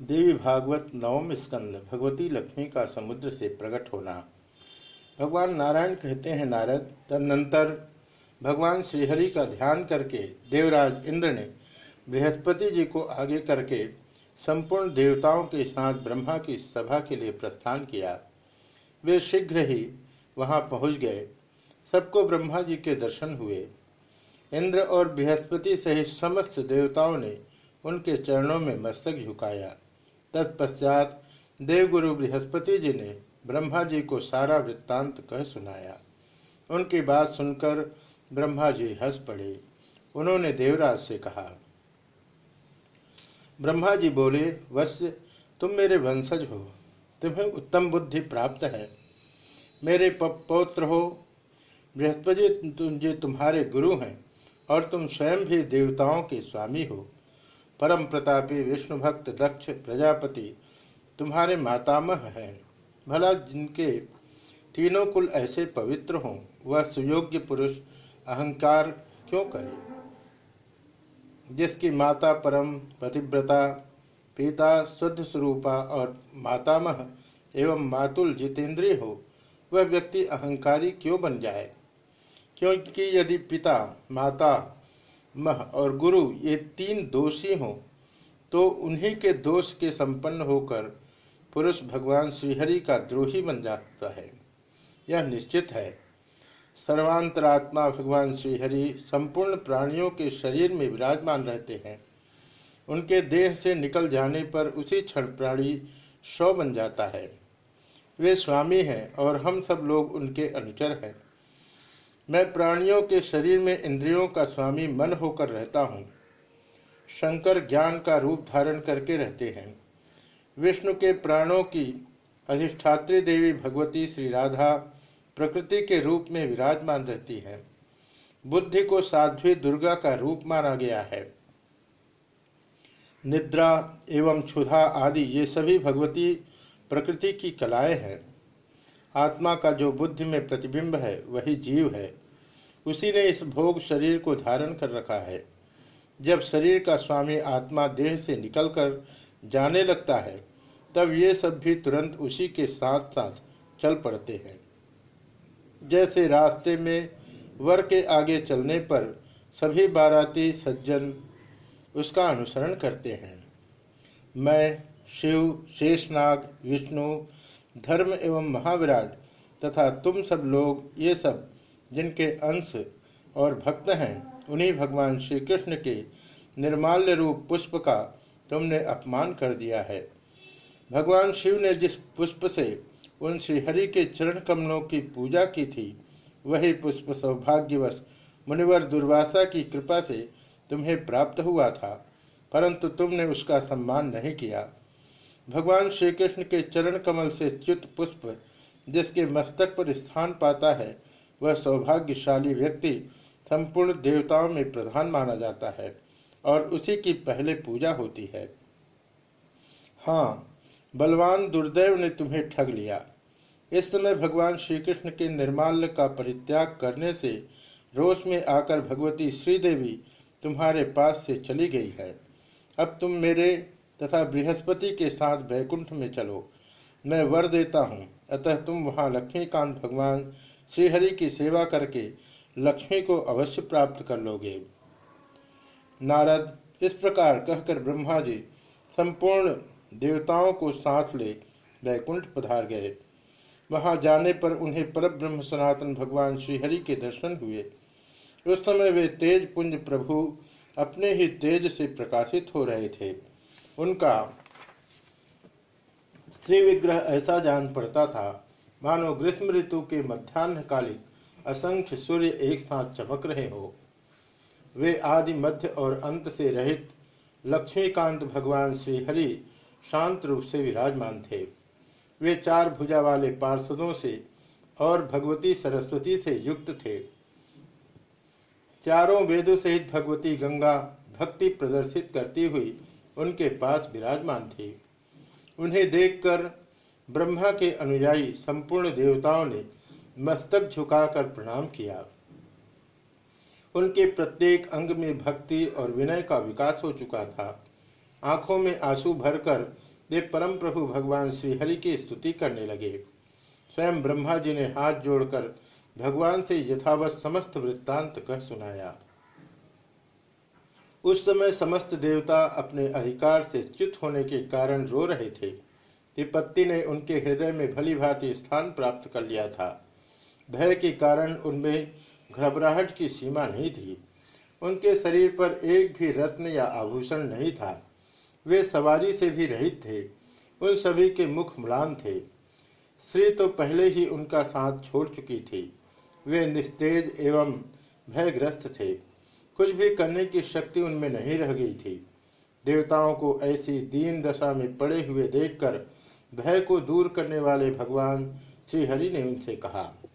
देवी भागवत नवम स्कंद, भगवती लक्ष्मी का समुद्र से प्रकट होना। भगवान नारायण कहते हैं, नारद, तदनंतर भगवान श्रीहरि का ध्यान करके देवराज इंद्र ने बृहस्पति जी को आगे करके संपूर्ण देवताओं के साथ ब्रह्मा की सभा के लिए प्रस्थान किया। वे शीघ्र ही वहाँ पहुँच गए। सबको ब्रह्मा जी के दर्शन हुए। इंद्र और बृहस्पति सहित समस्त देवताओं ने उनके चरणों में मस्तक झुकाया। तत्पश्चात देवगुरु बृहस्पति जी ने ब्रह्मा जी को सारा वृत्तांत कह सुनाया। उनकी बात सुनकर ब्रह्मा जी हंस पड़े। उन्होंने देवराज से कहा, ब्रह्मा जी बोले वश्य तुम मेरे वंशज हो, तुम्हें उत्तम बुद्धि प्राप्त है। मेरे पौत्र हो, बृहस्पति जी तुम्हारे गुरु हैं और तुम स्वयं भी देवताओं के स्वामी हो। परम प्रतापी विष्णु भक्त दक्ष प्रजापति, तुम्हारे मातामह हैं। भला जिनके तीनों कुल ऐसे पवित्र हों, वह सुयोग्य पुरुष अहंकार क्यों करे? जिसकी माता परम पतिव्रता, पिता शुद्ध स्वरूपा और मातामह एवं मातुल जितेंद्रिय हो, वह व्यक्ति अहंकारी क्यों बन जाए? क्योंकि यदि पिता, माता मह और गुरु ये तीन दोषी हों तो उन्हीं के दोष के संपन्न होकर पुरुष भगवान श्रीहरि का द्रोही बन जाता है। यह निश्चित है। सर्वांतरात्मा भगवान श्रीहरि संपूर्ण प्राणियों के शरीर में विराजमान रहते हैं। उनके देह से निकल जाने पर उसी क्षण प्राणी शव बन जाता है। वे स्वामी हैं और हम सब लोग उनके अनुचर हैं। मैं प्राणियों के शरीर में इंद्रियों का स्वामी मन होकर रहता हूँ। शंकर ज्ञान का रूप धारण करके रहते हैं। विष्णु के प्राणों की अधिष्ठात्री देवी भगवती श्री राधा प्रकृति के रूप में विराजमान रहती है। बुद्धि को साध्वी दुर्गा का रूप माना गया है। निद्रा एवं क्षुधा आदि ये सभी भगवती प्रकृति की कलाएँ हैं। आत्मा का जो बुद्धि में प्रतिबिंब है, वही जीव है। उसी ने इस भोग शरीर को धारण कर रखा है। जब शरीर का स्वामी आत्मा देह से निकलकर जाने लगता है, तब ये सब भी तुरंत उसी के साथ साथ चल पड़ते हैं। जैसे रास्ते में वर के आगे चलने पर सभी बाराती सज्जन उसका अनुसरण करते हैं। मैं, शिव, शेषनाग, विष्णु धर्म एवं महाविराट तथा तुम सब लोग ये सब, जिनके अंश और भक्त हैं, उन्हीं भगवान श्री कृष्ण के निर्माल्य रूप पुष्प का तुमने अपमान कर दिया है। भगवान शिव ने जिस पुष्प से उन श्रीहरि के चरण कमलों की पूजा की थी, वही पुष्प सौभाग्यवश मुनिवर दुर्वासा की कृपा से तुम्हें प्राप्त हुआ था, परंतु तुमने उसका सम्मान नहीं किया। भगवान श्री कृष्ण के चरण कमल से च्युत पुष्प, जिसके मस्तक पर स्थान पाता है, वह सौभाग्यशाली व्यक्ति संपूर्ण देवताओं में प्रधान माना जाता है, और उसी की पहले पूजा होती है। हाँ बलवान दुर्दैव ने तुम्हें ठग लिया। इस समय भगवान श्री कृष्ण के निर्माल्य का परित्याग करने से रोष में आकर भगवती श्रीदेवी तुम्हारे पास से चली गई है। अब तुम मेरे तथा बृहस्पति के साथ बैकुंठ में चलो। मैं वर देता हूँ। अतः तुम वहाँ लक्ष्मीकांत भगवान श्रीहरि की सेवा करके लक्ष्मी को अवश्य प्राप्त कर लोगे। नारद, इस प्रकार कहकर ब्रह्मा जी संपूर्ण देवताओं को साथ ले बैकुंठ पधार गए। वहाँ जाने पर उन्हें पर ब्रह्म सनातन भगवान श्रीहरि के दर्शन हुए। उस समय वे तेज पुंज प्रभु अपने ही तेज से प्रकाशित हो रहे थे। उनका श्री विग्रह ऐसा जान पड़ता था, मानो ग्रीष्म ऋतु के मध्यान्हकालिक असंख्य सूर्य एक साथ चमक रहे हो। वे आदि मध्य और अंत से रहित लक्ष्मीकांत भगवान श्री हरि शांत रूप से विराजमान थे। वे चार भुजा वाले पार्षदों से और भगवती सरस्वती से युक्त थे। चारों वेदों सहित भगवती गंगा भक्ति प्रदर्शित करती हुई उनके पास विराजमान थी। उन्हें देखकर ब्रह्मा के अनुयायी संपूर्ण देवताओं ने मस्तक झुकाकर प्रणाम किया। उनके प्रत्येक अंग में भक्ति और विनय का विकास हो चुका था। आँखों में आँसू भरकर वे परम प्रभु भगवान श्रीहरि की स्तुति करने लगे। स्वयं ब्रह्मा जी ने हाथ जोड़कर भगवान से यथावत समस्त वृत्तांत कह सुनाया। उस समय समस्त देवता अपने अधिकार से च्युत होने के कारण रो रहे थे। विपत्ति ने उनके हृदय में भली भांति स्थान प्राप्त कर लिया था। भय के कारण उनमें घबराहट की सीमा नहीं थी। उनके शरीर पर एक भी रत्न या आभूषण नहीं था। वे सवारी से भी रहित थे। उन सभी के मुख म्लान थे। श्री तो पहले ही उनका साथ छोड़ चुकी थी। वे निस्तेज एवं भयग्रस्त थे। कुछ भी करने की शक्ति उनमें नहीं रह गई थी। देवताओं को ऐसी दीन दशा में पड़े हुए देखकर भय को दूर करने वाले भगवान श्रीहरि ने उनसे कहा